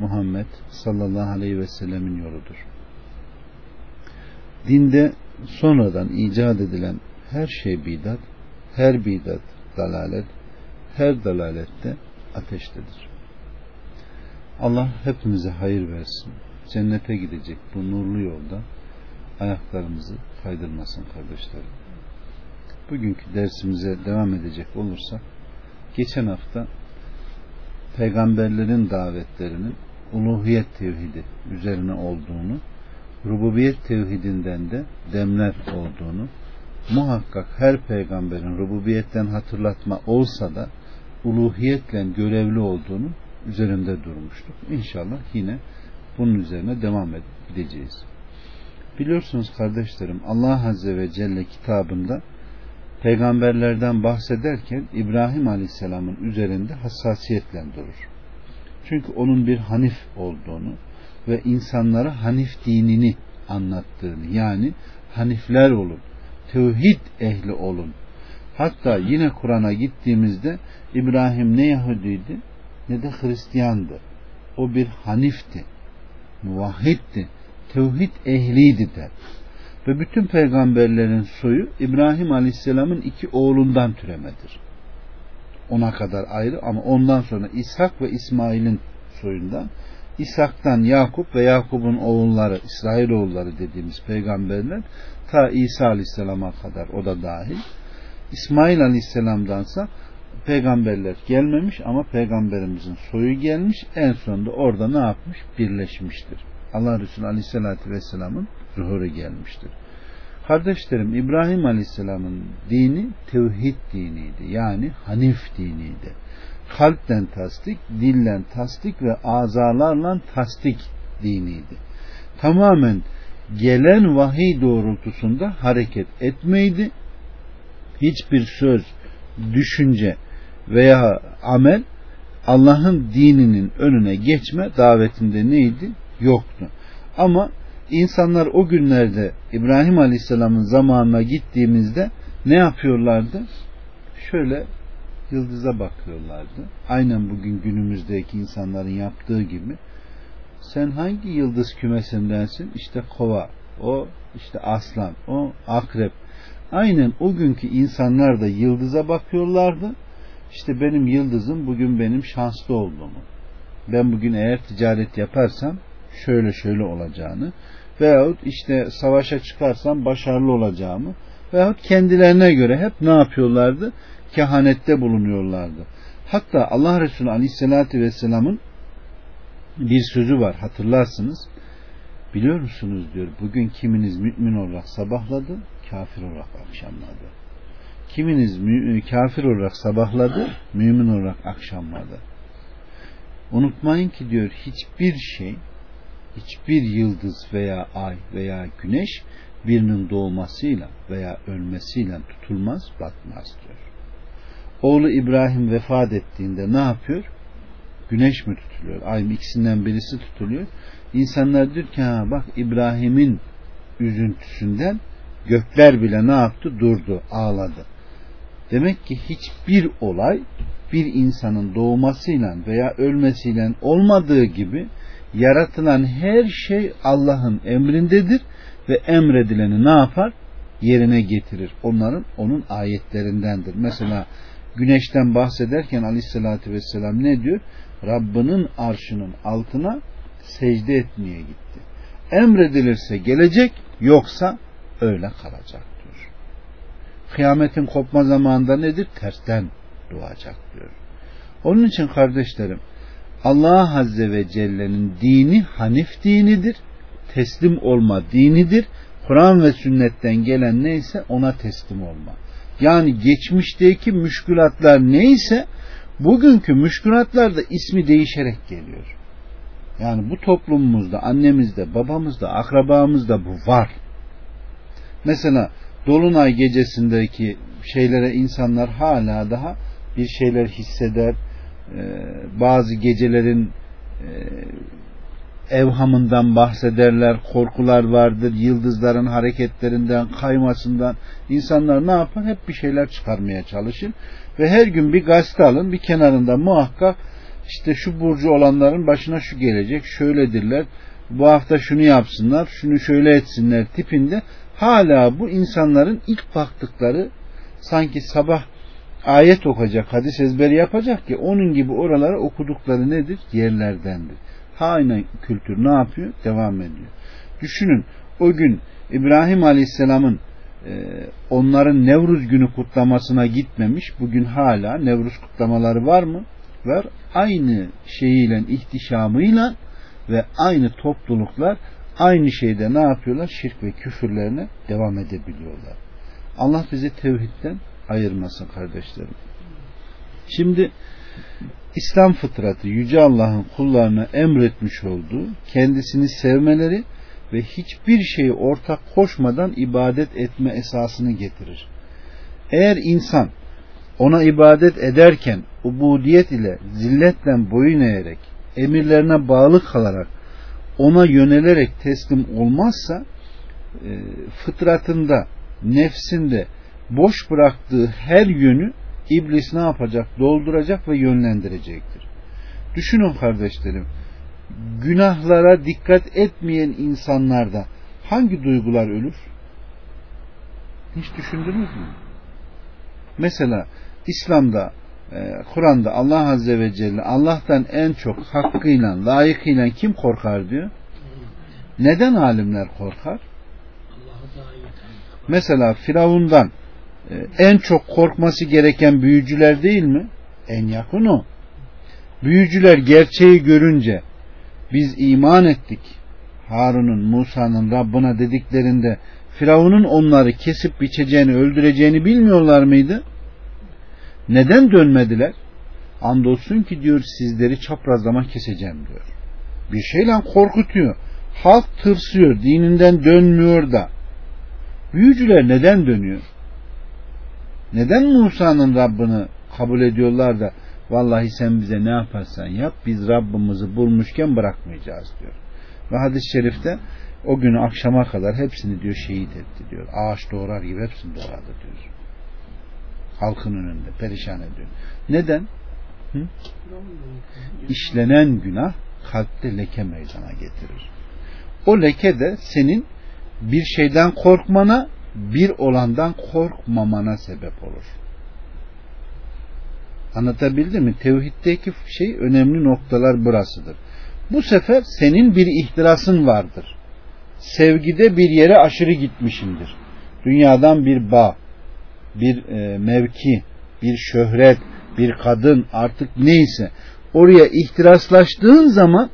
Muhammed sallallahu aleyhi ve sellemin yoludur. Dinde sonradan icat edilen her şey bidat, her bidat dalalet, her dalalette ateştedir. Allah hepimize hayır versin. Cennete gidecek bu nurlu yolda ayaklarımızı kaydırmasın kardeşlerim. Bugünkü dersimize devam edecek olursak geçen hafta peygamberlerin davetlerinin uluhiyet tevhidi üzerine olduğunu, rububiyet tevhidinden de demler olduğunu, muhakkak her peygamberin rububiyetten hatırlatma olsa da uluhiyetle görevli olduğunu üzerinde durmuştuk. İnşallah yine bunun üzerine devam edeceğiz. Biliyorsunuz kardeşlerim Allah Azze ve Celle kitabında peygamberlerden bahsederken İbrahim Aleyhisselam'ın üzerinde hassasiyetle durur. Çünkü onun bir hanif olduğunu ve insanlara hanif dinini anlattığını yani hanifler olun, tevhid ehli olun. Hatta yine Kur'an'a gittiğimizde İbrahim ne Yahudiydi ne de Hristiyandı. O bir hanifti, muvahhitti, tevhid ehliydi der. Ve bütün peygamberlerin soyu İbrahim Aleyhisselam'ın iki oğlundan türemedir. Ona kadar ayrı ama ondan sonra İshak ve İsmail'in soyundan İshak'tan Yakup ve Yakup'un oğulları İsrail oğulları dediğimiz peygamberler ta İsa Aleyhisselam'a kadar o da dahil. İsmail Aleyhisselam'dansa peygamberler gelmemiş ama peygamberimizin soyu gelmiş en sonunda orada ne yapmış? Birleşmiştir. Allah Resulü Aleyhisselatü Vesselam'ın zuhuru gelmiştir. Kardeşlerim İbrahim Aleyhisselam'ın dini tevhid diniydi. Yani hanif diniydi. Kalpten tasdik, dillen tasdik ve azalarla tasdik diniydi. Tamamen gelen vahiy doğrultusunda hareket etmeydi. Hiçbir söz, düşünce veya amel Allah'ın dininin önüne geçme davetinde neydi? Yoktu. Ama insanlar o günlerde İbrahim Aleyhisselam'ın zamanına gittiğimizde ne yapıyorlardı? Şöyle yıldıza bakıyorlardı. Aynen bugün günümüzdeki insanların yaptığı gibi. Sen hangi yıldız kümesindensin? İşte kova, o işte aslan, o akrep. Aynen o günkü insanlar da yıldıza bakıyorlardı. İşte benim yıldızım bugün benim şanslı olduğumu. Ben bugün eğer ticaret yaparsam şöyle şöyle olacağını veyahut işte savaşa çıkarsam başarılı olacağımı veyahut kendilerine göre hep ne yapıyorlardı? Kehanette bulunuyorlardı. Hatta Allah Resulü Aleyhisselatü Vesselam'ın bir sözü var hatırlarsınız. Biliyor musunuz diyor bugün kiminiz mümin olarak sabahladı, kafir olarak akşamladı. Kiminiz kafir olarak sabahladı, mümin olarak akşamladı. Unutmayın ki diyor hiçbir şey hiçbir yıldız veya ay veya güneş birinin doğmasıyla veya ölmesiyle tutulmaz, batmaz diyor. Oğlu İbrahim vefat ettiğinde ne yapıyor? Güneş mi tutuluyor? Ay mı? ikisinden birisi tutuluyor. İnsanlar diyor ki ha bak İbrahim'in üzüntüsünden gökler bile ne yaptı? Durdu, ağladı. Demek ki hiçbir olay bir insanın doğmasıyla veya ölmesiyle olmadığı gibi yaratılan her şey Allah'ın emrindedir ve emredileni ne yapar? Yerine getirir. Onların onun ayetlerindendir. Mesela güneşten bahsederken aleyhissalatü vesselam ne diyor? Rabbinin arşının altına secde etmeye gitti. Emredilirse gelecek yoksa öyle kalacak diyor. Kıyametin kopma zamanında nedir? Tersten doğacak diyor. Onun için kardeşlerim Allah Azze ve Celle'nin dini Hanif dinidir. Teslim olma dinidir. Kur'an ve sünnetten gelen neyse ona teslim olma. Yani geçmişteki müşkülatlar neyse bugünkü müşkülatlar da ismi değişerek geliyor. Yani bu toplumumuzda, annemizde, babamızda, akrabamızda bu var. Mesela Dolunay gecesindeki şeylere insanlar hala daha bir şeyler hisseder. Ee, bazı gecelerin e, evhamından bahsederler, korkular vardır, yıldızların hareketlerinden, kaymasından. İnsanlar ne yapar? Hep bir şeyler çıkarmaya çalışır. Ve her gün bir gazete alın, bir kenarında muhakkak işte şu burcu olanların başına şu gelecek, şöyledirler, bu hafta şunu yapsınlar, şunu şöyle etsinler tipinde hala bu insanların ilk baktıkları sanki sabah ayet okuyacak, hadis ezberi yapacak ki onun gibi oralara okudukları nedir? Yerlerdendir. Hala kültür ne yapıyor? Devam ediyor. Düşünün o gün İbrahim Aleyhisselam'ın e, onların Nevruz günü kutlamasına gitmemiş. Bugün hala Nevruz kutlamaları var mı? Var. Aynı şeyiyle, ihtişamıyla ve aynı topluluklar aynı şeyde ne yapıyorlar? Şirk ve küfürlerine devam edebiliyorlar. Allah bizi tevhidden ayırmasın kardeşlerim. Şimdi İslam fıtratı Yüce Allah'ın kullarına emretmiş olduğu kendisini sevmeleri ve hiçbir şeyi ortak koşmadan ibadet etme esasını getirir. Eğer insan ona ibadet ederken ubudiyet ile zilletle boyun eğerek emirlerine bağlı kalarak ona yönelerek teslim olmazsa e, fıtratında nefsinde boş bıraktığı her yönü iblis ne yapacak? Dolduracak ve yönlendirecektir. Düşünün kardeşlerim, günahlara dikkat etmeyen insanlarda hangi duygular ölür? Hiç düşündünüz mü? Mesela İslam'da, e, Kur'an'da Allah Azze ve Celle Allah'tan en çok hakkıyla, layıkıyla kim korkar diyor? Neden alimler korkar? Mesela Firavundan en çok korkması gereken büyücüler değil mi? En yakın o. Büyücüler gerçeği görünce biz iman ettik. Harun'un, Musa'nın Rabbına dediklerinde Firavun'un onları kesip biçeceğini, öldüreceğini bilmiyorlar mıydı? Neden dönmediler? Andolsun ki diyor sizleri çaprazlama keseceğim diyor. Bir şeyle korkutuyor. Halk tırsıyor, dininden dönmüyor da. Büyücüler neden dönüyor? Neden Musa'nın Rabbini kabul ediyorlar da vallahi sen bize ne yaparsan yap biz Rabbimizi bulmuşken bırakmayacağız diyor. Ve hadis-i şerifte o günü akşama kadar hepsini diyor şehit etti diyor. Ağaç doğrar gibi hepsini doğradı diyor. Halkın önünde perişan ediyor. Neden? Hı? İşlenen günah kalpte leke meydana getirir. O leke de senin bir şeyden korkmana bir olandan korkmamana sebep olur. Anlatabildim mi? Tevhiddeki şey önemli noktalar burasıdır. Bu sefer senin bir ihtirasın vardır. Sevgide bir yere aşırı gitmişindir. Dünyadan bir bağ, bir e, mevki, bir şöhret, bir kadın artık neyse oraya ihtiraslaştığın zaman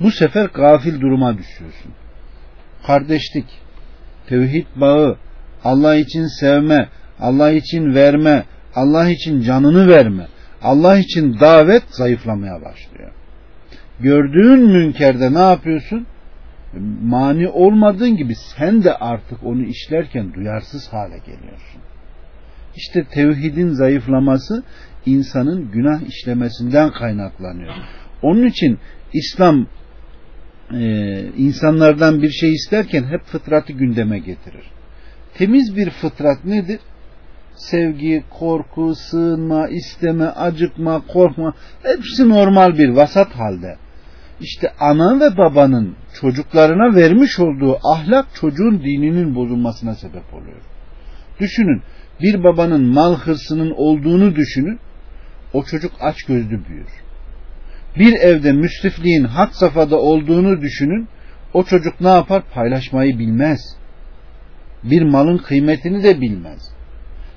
bu sefer gafil duruma düşüyorsun. Kardeşlik, tevhid bağı, Allah için sevme, Allah için verme, Allah için canını verme, Allah için davet zayıflamaya başlıyor. Gördüğün münkerde ne yapıyorsun? Mani olmadığın gibi sen de artık onu işlerken duyarsız hale geliyorsun. İşte tevhidin zayıflaması insanın günah işlemesinden kaynaklanıyor. Onun için İslam e, insanlardan bir şey isterken hep fıtratı gündeme getirir. Temiz bir fıtrat nedir? Sevgi, korku, sığınma, isteme, acıkma, korkma hepsi normal bir vasat halde. İşte ana ve babanın çocuklarına vermiş olduğu ahlak çocuğun dininin bozulmasına sebep oluyor. Düşünün bir babanın mal hırsının olduğunu düşünün o çocuk aç gözlü büyür. Bir evde müsrifliğin hat safhada olduğunu düşünün o çocuk ne yapar? Paylaşmayı bilmez bir malın kıymetini de bilmez.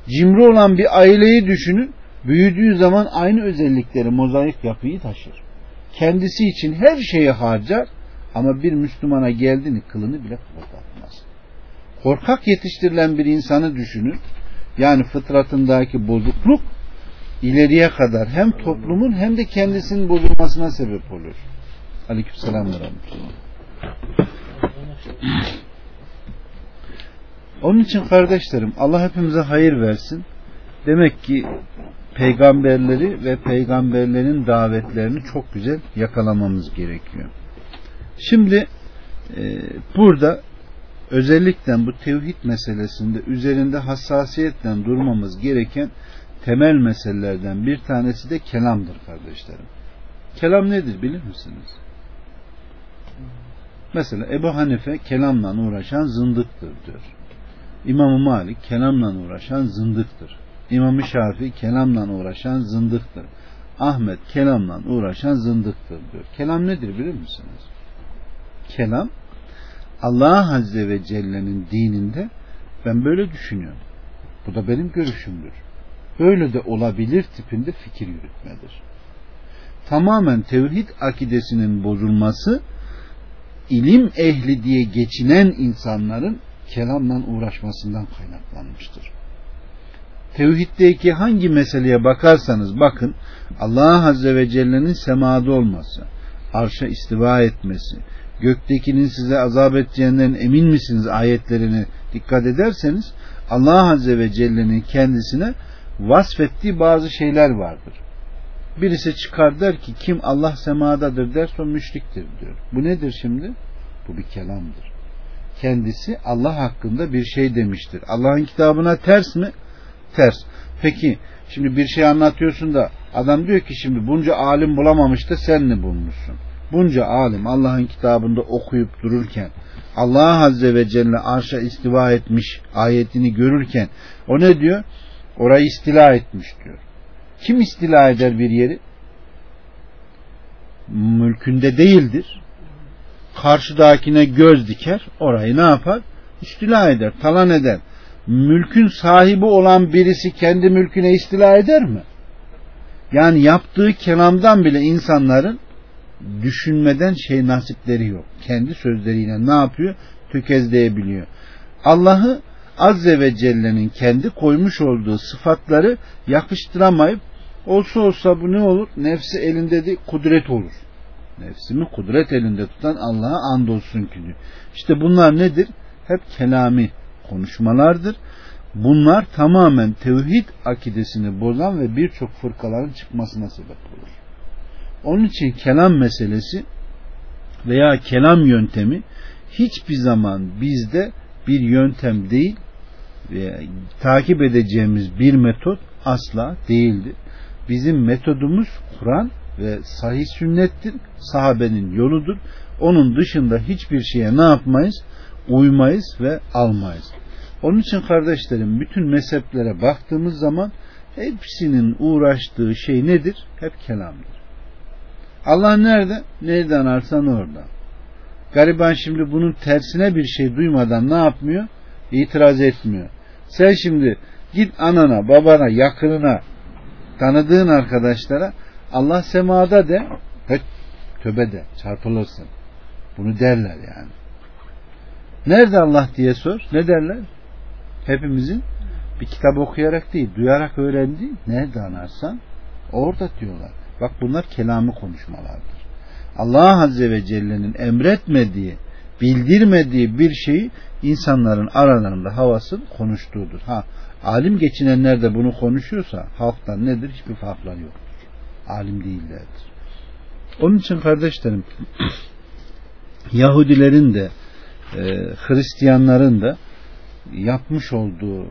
Cimri olan bir aileyi düşünün, büyüdüğü zaman aynı özellikleri mozaik yapıyı taşır. Kendisi için her şeyi harcar ama bir Müslümana geldiğini kılını bile kıpırdatmaz. Korkak yetiştirilen bir insanı düşünün, yani fıtratındaki bozukluk ileriye kadar hem toplumun hem de kendisinin bozulmasına sebep olur. Aleykümselam ve Onun için kardeşlerim Allah hepimize hayır versin. Demek ki peygamberleri ve peygamberlerin davetlerini çok güzel yakalamamız gerekiyor. Şimdi e, burada özellikle bu tevhid meselesinde üzerinde hassasiyetle durmamız gereken temel meselelerden bir tanesi de kelamdır kardeşlerim. Kelam nedir bilir misiniz? Mesela Ebu Hanife kelamla uğraşan zındıktır diyor. İmam Malik kelamla uğraşan zındıktır. İmam-ı Şafii kelamla uğraşan zındıktır. Ahmet kelamla uğraşan zındıktır diyor. Kelam nedir bilir misiniz? Kelam Allah Azze ve Celle'nin dininde ben böyle düşünüyorum. Bu da benim görüşümdür. Böyle de olabilir tipinde fikir yürütmedir. Tamamen tevhid akidesinin bozulması ilim ehli diye geçinen insanların kelamla uğraşmasından kaynaklanmıştır. Tevhiddeki hangi meseleye bakarsanız bakın Allah Azze ve Celle'nin semada olması, arşa istiva etmesi, göktekinin size azap edeceğinden emin misiniz ayetlerini dikkat ederseniz Allah Azze ve Celle'nin kendisine vasfettiği bazı şeyler vardır. Birisi çıkar der ki kim Allah semadadır derse o müşriktir diyor. Bu nedir şimdi? Bu bir kelamdır. Kendisi Allah hakkında bir şey demiştir. Allah'ın kitabına ters mi? Ters. Peki şimdi bir şey anlatıyorsun da adam diyor ki şimdi bunca alim bulamamış da sen ne bulmuşsun? Bunca alim Allah'ın kitabında okuyup dururken Allah Azze ve Celle arşa istiva etmiş ayetini görürken o ne diyor? Orayı istila etmiş diyor. Kim istila eder bir yeri? Mülkünde değildir. Karşıdakine göz diker. Orayı ne yapar? İstila eder, talan eder. Mülkün sahibi olan birisi kendi mülküne istila eder mi? Yani yaptığı kelamdan bile insanların düşünmeden şey nasipleri yok. Kendi sözleriyle ne yapıyor? Tökezleyebiliyor. Allah'ı Azze ve Celle'nin kendi koymuş olduğu sıfatları yakıştıramayıp olsa olsa bu ne olur? Nefsi elinde de kudret olur. Nefsimi kudret elinde tutan Allah'a andolsun ki diyor. İşte bunlar nedir? Hep kelami konuşmalardır. Bunlar tamamen tevhid akidesini bozan ve birçok fırkaların çıkmasına sebep olur. Onun için kelam meselesi veya kelam yöntemi hiçbir zaman bizde bir yöntem değil ve takip edeceğimiz bir metot asla değildir. Bizim metodumuz Kur'an ve sahih sünnettir. Sahabenin yoludur. Onun dışında hiçbir şeye ne yapmayız? Uymayız ve almayız. Onun için kardeşlerim bütün mezheplere baktığımız zaman hepsinin uğraştığı şey nedir? Hep kelamdır. Allah nerede? Nereden arsan orada. Gariban şimdi bunun tersine bir şey duymadan ne yapmıyor? İtiraz etmiyor. Sen şimdi git anana, babana, yakınına, tanıdığın arkadaşlara Allah semada de, hep töbe de, çarpılırsın. Bunu derler yani. Nerede Allah diye sor. Ne derler? Hepimizin bir kitap okuyarak değil, duyarak öğrendiği nerede anarsan orada diyorlar. Bak bunlar kelamı konuşmalardır. Allah Azze ve Celle'nin emretmediği, bildirmediği bir şeyi insanların aralarında havasın konuştuğudur. Ha, alim geçinenler de bunu konuşuyorsa halktan nedir? Hiçbir farkları yoktur. Alim değillerdir. Onun için kardeşlerim Yahudilerin de e, Hristiyanların da yapmış olduğu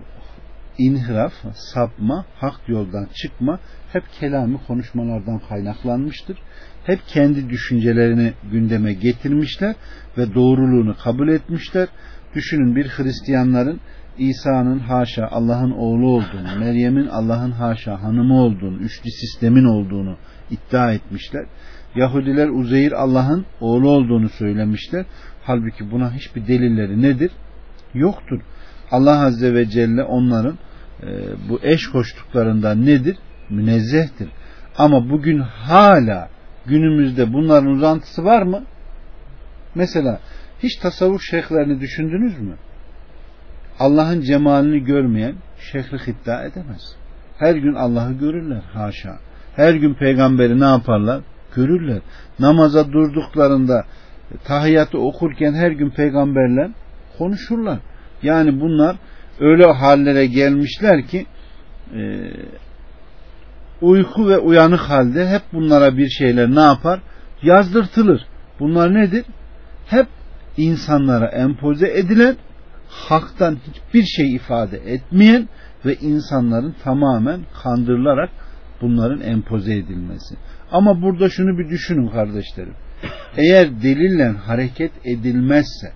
inhiraf, sapma, hak yoldan çıkma hep kelami konuşmalardan kaynaklanmıştır. Hep kendi düşüncelerini gündeme getirmişler ve doğruluğunu kabul etmişler. Düşünün bir Hristiyanların İsa'nın haşa Allah'ın oğlu olduğunu, Meryem'in Allah'ın haşa hanımı olduğunu, üçlü sistemin olduğunu iddia etmişler. Yahudiler Uzeyr Allah'ın oğlu olduğunu söylemişler. Halbuki buna hiçbir delilleri nedir? Yoktur. Allah Azze ve Celle onların e, bu eş koştuklarından nedir? Münezzehtir. Ama bugün hala günümüzde bunların uzantısı var mı? Mesela hiç tasavvuf şeyhlerini düşündünüz mü? Allah'ın cemalini görmeyen şeyhlik iddia edemez. Her gün Allah'ı görürler haşa. Her gün peygamberi ne yaparlar? görürler. Namaza durduklarında tahiyyatı okurken her gün peygamberle konuşurlar. Yani bunlar öyle hallere gelmişler ki e, uyku ve uyanık halde hep bunlara bir şeyler ne yapar? Yazdırtılır. Bunlar nedir? Hep insanlara empoze edilen, haktan hiçbir şey ifade etmeyen ve insanların tamamen kandırılarak bunların empoze edilmesi. Ama burada şunu bir düşünün kardeşlerim. Eğer delille hareket edilmezse,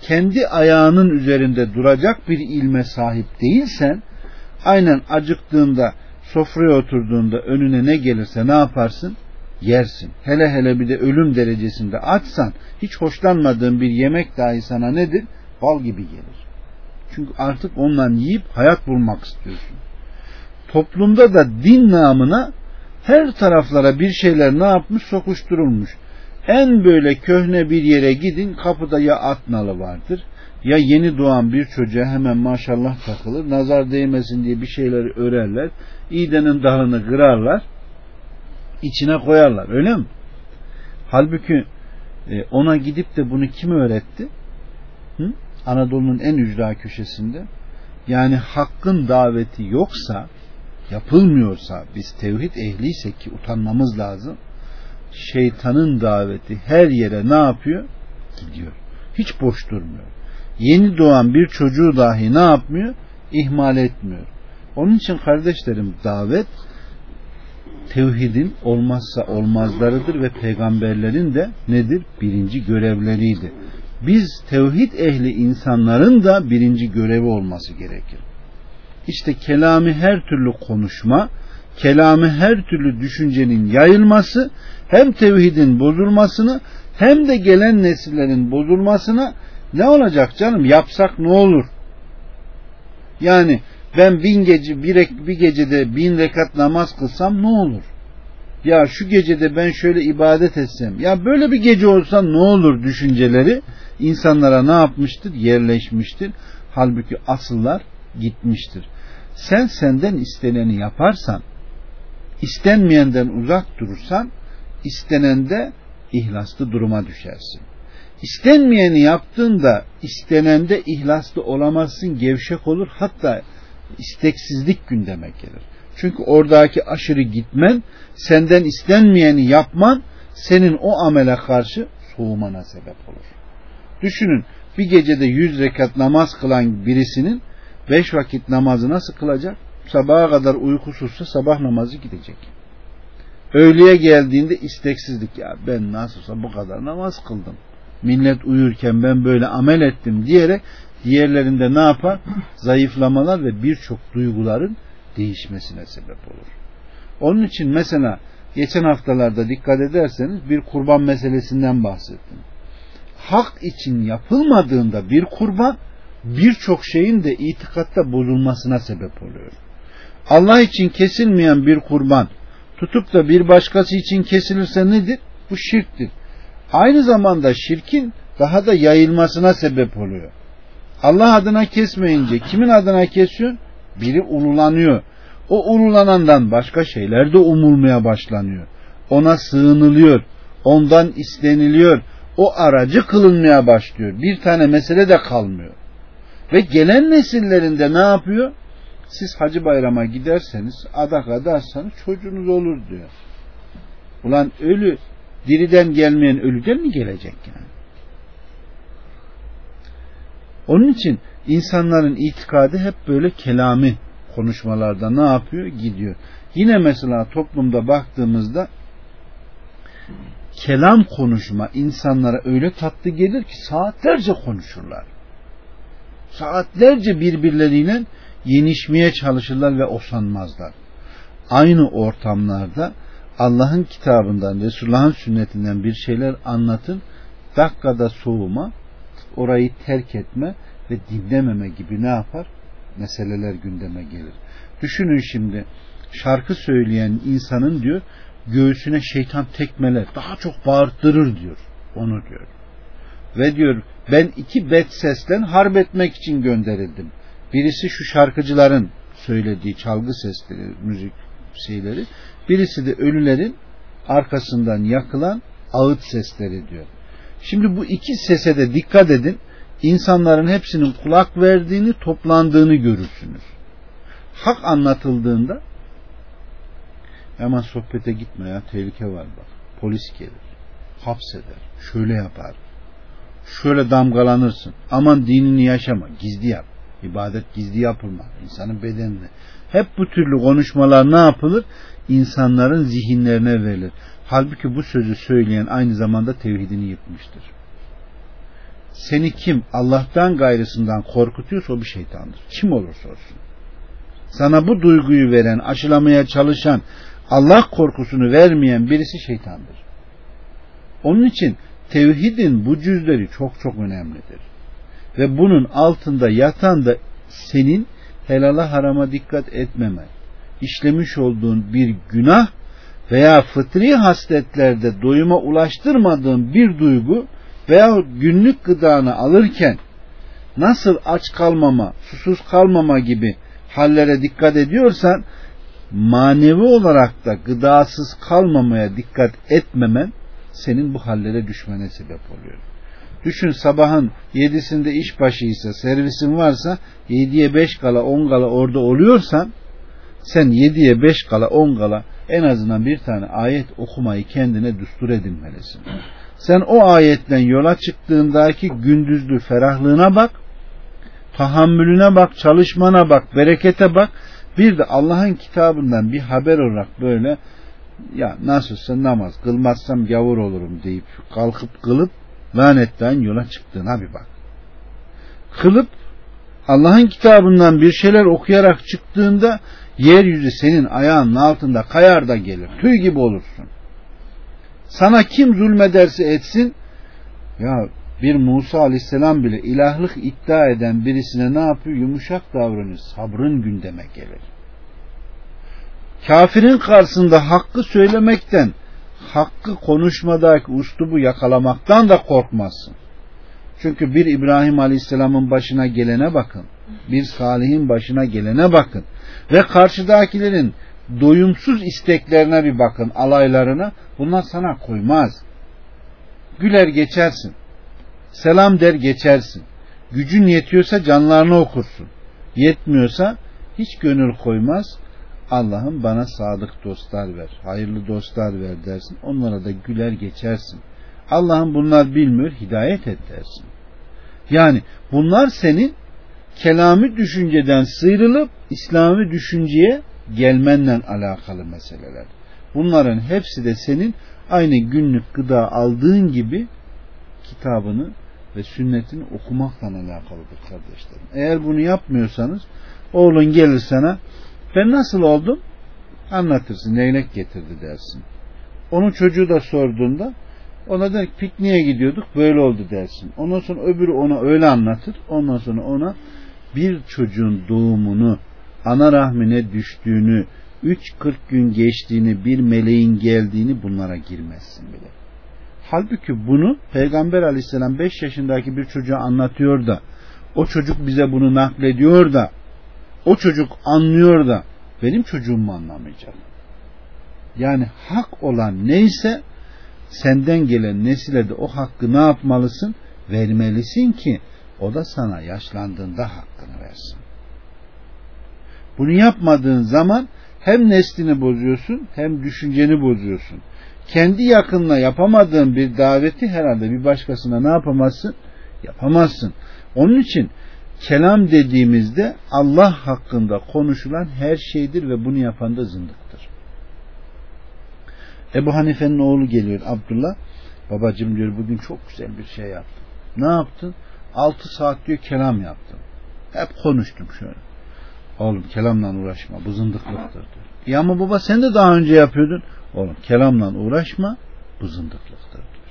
kendi ayağının üzerinde duracak bir ilme sahip değilsen, aynen acıktığında, sofraya oturduğunda önüne ne gelirse ne yaparsın? Yersin. Hele hele bir de ölüm derecesinde açsan, hiç hoşlanmadığın bir yemek dahi sana nedir? Bal gibi gelir. Çünkü artık ondan yiyip hayat bulmak istiyorsun. Toplumda da din namına her taraflara bir şeyler ne yapmış sokuşturulmuş. En böyle köhne bir yere gidin kapıda ya at nalı vardır ya yeni doğan bir çocuğa hemen maşallah takılır nazar değmesin diye bir şeyleri örerler iğdenin dalını kırarlar içine koyarlar öyle mi? Halbuki e, ona gidip de bunu kim öğretti? Anadolu'nun en ücra köşesinde yani hakkın daveti yoksa yapılmıyorsa biz tevhid ehliysek ki utanmamız lazım şeytanın daveti her yere ne yapıyor? Gidiyor. Hiç boş durmuyor. Yeni doğan bir çocuğu dahi ne yapmıyor? İhmal etmiyor. Onun için kardeşlerim davet tevhidin olmazsa olmazlarıdır ve peygamberlerin de nedir? Birinci görevleriydi. Biz tevhid ehli insanların da birinci görevi olması gerekir. İşte kelami her türlü konuşma, kelami her türlü düşüncenin yayılması hem tevhidin bozulmasını hem de gelen nesillerin bozulmasına ne olacak canım yapsak ne olur? Yani ben bin gece bir, bir gecede bin rekat namaz kılsam ne olur? Ya şu gecede ben şöyle ibadet etsem ya böyle bir gece olsa ne olur düşünceleri insanlara ne yapmıştır? Yerleşmiştir. Halbuki asıllar gitmiştir. Sen senden isteneni yaparsan istenmeyenden uzak durursan istenende ihlaslı duruma düşersin. İstenmeyeni yaptığında istenende ihlaslı olamazsın, gevşek olur hatta isteksizlik gündeme gelir. Çünkü oradaki aşırı gitmen, senden istenmeyeni yapman senin o amele karşı soğumana sebep olur. Düşünün bir gecede yüz rekat namaz kılan birisinin beş vakit namazı nasıl kılacak? Sabaha kadar uykusuzsa sabah namazı gidecek. Öğleye geldiğinde isteksizlik ya ben nasılsa bu kadar namaz kıldım. Millet uyurken ben böyle amel ettim diyerek diğerlerinde ne yapar? Zayıflamalar ve birçok duyguların değişmesine sebep olur. Onun için mesela geçen haftalarda dikkat ederseniz bir kurban meselesinden bahsettim. Hak için yapılmadığında bir kurban birçok şeyin de itikatta bozulmasına sebep oluyor. Allah için kesilmeyen bir kurban tutup da bir başkası için kesilirse nedir? Bu şirktir. Aynı zamanda şirkin daha da yayılmasına sebep oluyor. Allah adına kesmeyince kimin adına kesiyor? Biri ululanıyor. O ululanandan başka şeyler de umulmaya başlanıyor. Ona sığınılıyor. Ondan isteniliyor. O aracı kılınmaya başlıyor. Bir tane mesele de kalmıyor. Ve gelen nesillerinde ne yapıyor? Siz hacı bayrama giderseniz adak adarsanız çocuğunuz olur diyor. Ulan ölü diriden gelmeyen ölüden mi gelecek yani? Onun için insanların itikadı hep böyle kelami konuşmalarda ne yapıyor? Gidiyor. Yine mesela toplumda baktığımızda kelam konuşma insanlara öyle tatlı gelir ki saatlerce konuşurlar. Saatlerce birbirleriyle yenişmeye çalışırlar ve osanmazlar. Aynı ortamlarda Allah'ın kitabından, Resulullah'ın sünnetinden bir şeyler anlatın, dakikada soğuma, orayı terk etme ve dinlememe gibi ne yapar? Meseleler gündeme gelir. Düşünün şimdi şarkı söyleyen insanın diyor göğsüne şeytan tekmeler daha çok bağırttırır diyor. Onu diyor. Ve diyor ben iki bet seslen harp etmek için gönderildim. Birisi şu şarkıcıların söylediği çalgı sesleri, müzik şeyleri. Birisi de ölülerin arkasından yakılan ağıt sesleri diyor. Şimdi bu iki sese de dikkat edin. İnsanların hepsinin kulak verdiğini, toplandığını görürsünüz. Hak anlatıldığında hemen sohbete gitme ya tehlike var bak. Polis gelir. Hapseder. Şöyle yapar. Şöyle damgalanırsın. Aman dinini yaşama. Gizli yap. İbadet gizli yapılmaz. İnsanın bedenine. Hep bu türlü konuşmalar ne yapılır? İnsanların zihinlerine verilir. Halbuki bu sözü söyleyen aynı zamanda tevhidini yıkmıştır. Seni kim Allah'tan gayrısından korkutuyorsa o bir şeytandır. Kim olursa olsun. Sana bu duyguyu veren, aşılamaya çalışan, Allah korkusunu vermeyen birisi şeytandır. Onun için tevhidin bu cüzleri çok çok önemlidir. Ve bunun altında yatan da senin helala harama dikkat etmemen, işlemiş olduğun bir günah veya fıtri hasletlerde doyuma ulaştırmadığın bir duygu veya günlük gıdanı alırken nasıl aç kalmama, susuz kalmama gibi hallere dikkat ediyorsan manevi olarak da gıdasız kalmamaya dikkat etmemen senin bu hallere düşmene sebep oluyor. Düşün sabahın yedisinde iş başıysa, servisin varsa yediye beş kala on kala orada oluyorsan sen yediye beş kala on kala en azından bir tane ayet okumayı kendine düstur edinmelisin. Sen o ayetten yola çıktığındaki gündüzlü ferahlığına bak, tahammülüne bak, çalışmana bak, berekete bak. Bir de Allah'ın kitabından bir haber olarak böyle ya nasılsa namaz kılmazsam gavur olurum deyip kalkıp kılıp lanetten yola çıktığına bir bak. Kılıp Allah'ın kitabından bir şeyler okuyarak çıktığında yeryüzü senin ayağının altında kayar da gelir. Tüy gibi olursun. Sana kim zulmederse etsin ya bir Musa aleyhisselam bile ilahlık iddia eden birisine ne yapıyor? Yumuşak davranıyor. Sabrın gündeme gelir. Kafirin karşısında hakkı söylemekten, hakkı konuşmadaki ustubu yakalamaktan da korkmazsın. Çünkü bir İbrahim Aleyhisselam'ın başına gelene bakın. Bir Salih'in başına gelene bakın. Ve karşıdakilerin doyumsuz isteklerine bir bakın, alaylarına. Bunlar sana koymaz. Güler geçersin. Selam der geçersin. Gücün yetiyorsa canlarını okursun. Yetmiyorsa hiç gönül koymaz. Allah'ım bana sadık dostlar ver, hayırlı dostlar ver dersin. Onlara da güler geçersin. Allah'ım bunlar bilmiyor, hidayet et dersin. Yani bunlar senin kelami düşünceden sıyrılıp İslami düşünceye gelmenle alakalı meseleler. Bunların hepsi de senin aynı günlük gıda aldığın gibi kitabını ve sünnetini okumakla alakalıdır kardeşlerim. Eğer bunu yapmıyorsanız oğlun gelir sana ben nasıl oldum? Anlatırsın. Leylek getirdi dersin. Onun çocuğu da sorduğunda ona der pikniğe gidiyorduk böyle oldu dersin. Ondan sonra öbürü ona öyle anlatır. Ondan sonra ona bir çocuğun doğumunu, ana rahmine düştüğünü, 3-40 gün geçtiğini, bir meleğin geldiğini bunlara girmezsin bile. Halbuki bunu Peygamber aleyhisselam 5 yaşındaki bir çocuğa anlatıyor da o çocuk bize bunu naklediyor da o çocuk anlıyor da benim çocuğum mu anlamayacak? Yani hak olan neyse senden gelen nesile de o hakkı ne yapmalısın? Vermelisin ki o da sana yaşlandığında hakkını versin. Bunu yapmadığın zaman hem neslini bozuyorsun hem düşünceni bozuyorsun. Kendi yakınına yapamadığın bir daveti herhalde bir başkasına ne yapamazsın? Yapamazsın. Onun için kelam dediğimizde Allah hakkında konuşulan her şeydir ve bunu yapan da zındıktır. Ebu Hanife'nin oğlu geliyor Abdullah. Babacım diyor bugün çok güzel bir şey yaptım. Ne yaptın? 6 saat diyor kelam yaptım. Hep konuştum şöyle. Oğlum kelamla uğraşma bu zındıklıktır diyor. Ya ama baba sen de daha önce yapıyordun. Oğlum kelamla uğraşma bu zındıklıktır diyor.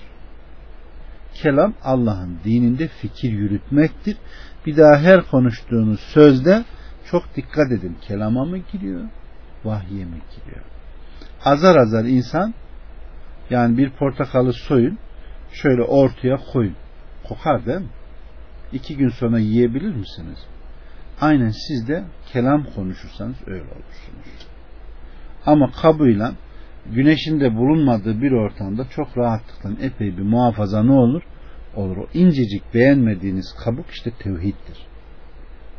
Kelam Allah'ın dininde fikir yürütmektir bir daha her konuştuğunuz sözde çok dikkat edin. Kelama mı giriyor? Vahye mi giriyor? Azar azar insan yani bir portakalı soyun şöyle ortaya koyun. Kokar değil mi? İki gün sonra yiyebilir misiniz? Aynen siz de kelam konuşursanız öyle olursunuz. Ama kabıyla güneşin de bulunmadığı bir ortamda çok rahatlıkla epey bir muhafaza ne olur? Olur. O incecik beğenmediğiniz kabuk işte tevhiddir.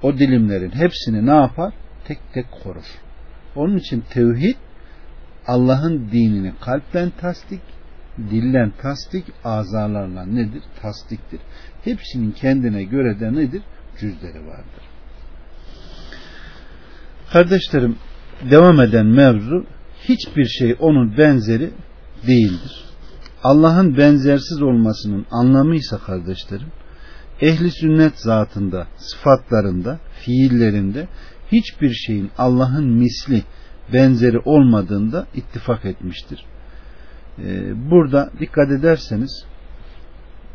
O dilimlerin hepsini ne yapar? Tek tek korur. Onun için tevhid Allah'ın dinini kalpten tasdik, dillen tasdik, azalarla nedir? Tasdiktir. Hepsinin kendine göre de nedir? Cüzleri vardır. Kardeşlerim, devam eden mevzu hiçbir şey onun benzeri değildir. Allah'ın benzersiz olmasının anlamı ise kardeşlerim, ehli sünnet zatında, sıfatlarında, fiillerinde hiçbir şeyin Allah'ın misli, benzeri olmadığında ittifak etmiştir. Ee, burada dikkat ederseniz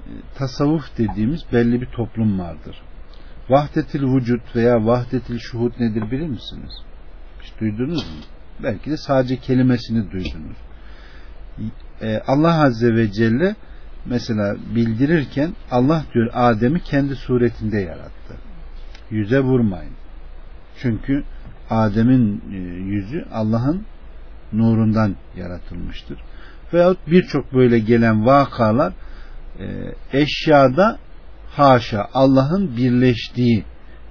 e, tasavvuf dediğimiz belli bir toplum vardır. Vahdetil vücut veya vahdetil şuhud nedir bilir misiniz? Hiç duydunuz mu? Belki de sadece kelimesini duydunuz. Ee, Allah Azze ve Celle mesela bildirirken Allah diyor Adem'i kendi suretinde yarattı. Yüze vurmayın. Çünkü Adem'in e, yüzü Allah'ın nurundan yaratılmıştır. Veyahut birçok böyle gelen vakalar e, eşyada haşa Allah'ın birleştiği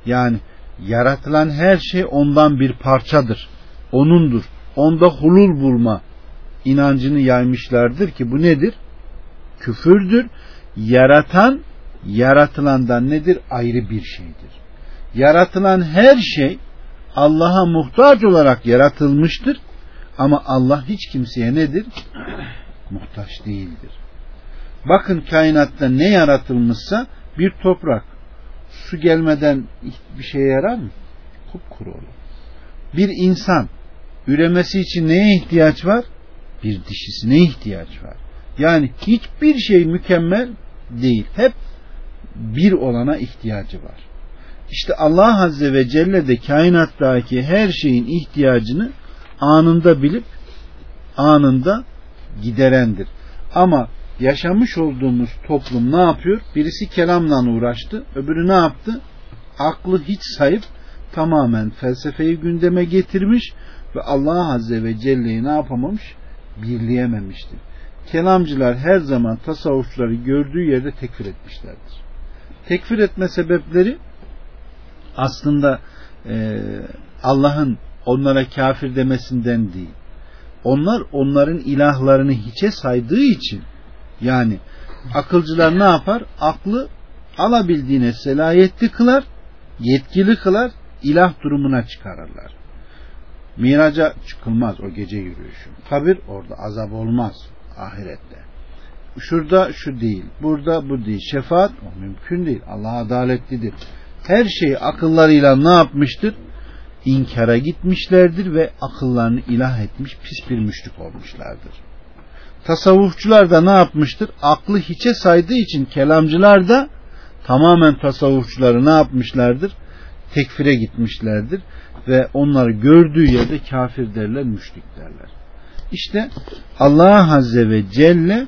yani yaratılan her şey ondan bir parçadır. Onundur. Onda hulul bulma inancını yaymışlardır ki bu nedir? Küfürdür. Yaratan yaratılandan nedir? Ayrı bir şeydir. Yaratılan her şey Allah'a muhtaç olarak yaratılmıştır. Ama Allah hiç kimseye nedir? Muhtaç değildir. Bakın kainatta ne yaratılmışsa bir toprak su gelmeden bir şeye yarar mı? Kupkuru olur. Bir insan üremesi için neye ihtiyaç var? Bir dişisine ihtiyaç var. Yani hiçbir şey mükemmel değil. Hep bir olana ihtiyacı var. İşte Allah Azze ve Celle de kainattaki her şeyin ihtiyacını anında bilip anında giderendir. Ama yaşamış olduğumuz toplum ne yapıyor? Birisi kelamla uğraştı, öbürü ne yaptı? Aklı hiç sayıp tamamen felsefeyi gündeme getirmiş ve Allah Azze ve Celle'yi ne yapamamış? Birleyememiştir. Kelamcılar her zaman tasavvufçuları gördüğü yerde tekfir etmişlerdir. Tekfir etme sebepleri aslında e, Allah'ın onlara kafir demesinden değil. Onlar onların ilahlarını hiçe saydığı için yani akılcılar ne yapar? Aklı alabildiğine selayetli kılar, yetkili kılar, ilah durumuna çıkarırlar. Miraca çıkılmaz o gece yürüyüşü. Kabir orada azap olmaz ahirette. Şurada şu değil, burada bu değil. Şefaat o mümkün değil. Allah adaletlidir her şeyi akıllarıyla ne yapmıştır? İnkara gitmişlerdir ve akıllarını ilah etmiş pis bir müşrik olmuşlardır. Tasavvufçular da ne yapmıştır? Aklı hiçe saydığı için kelamcılar da tamamen tasavvufçuları ne yapmışlardır? Tekfire gitmişlerdir ve onları gördüğü yerde kafir derler, müşrik derler. İşte Allah Azze ve Celle